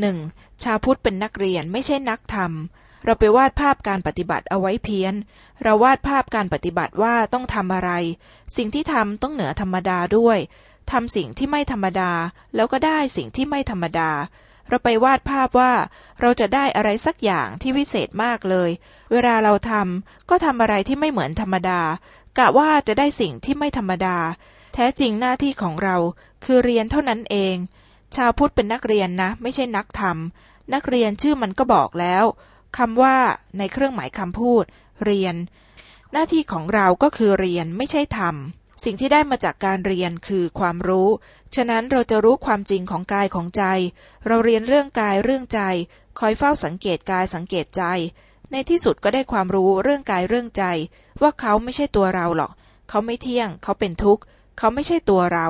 หนึ่งชาวพุทธเป็นนักเรียนไม่ใช่นักธรรม เราไปวาดภาพการปฏิบัติเอาไว้เพี้ยน เราวาดภาพการปฏิบัติว่าต้องทำอะไร สิ่งที่ทำต้องเหนือธรรมดาด้วยทำสิ่งที่ไม่ธรรมดา แล้วก็ได้สิ่งที่ไม่ธรรมดา เราไปวาดภาพว่า เราจะได้อะไรสักอย่างที่วิเศษมากเลย เวลาเราทำก็ทำอะไรที่ไม่เหมือนธรรมดากะว่าจะได้สิ่งที่ไม่ธรรมดา แท้จริงหน้าที่ของเราคือเรียนเท่านั้นเอง ชาวพุทธเป็นนักเรียนนะ ไม่ใช่นักธรรม นักเรียนชื่อมันก็บอกแล้วคำว่าในเครื่องหมายคำพูด เรียน หน้าที่ของเราก็คือเรียนไม่ใช่ทำสิ่งที่ได้มาจากการเรียนคือความรู้ ฉะนั้นเราจะรู้ความจริงของกายของใจ เราเรียนเรื่องกายเรื่องใจ คอยเฝ้าสังเกตกายสังเกตใจ ในที่สุดก็ได้ความรู้เรื่องกายเรื่องใจ ว่าเขาไม่ใช่ตัวเราหรอก เขาไม่เที่ยง เขาเป็นทุกข์ เขาไม่ใช่ตัวเรา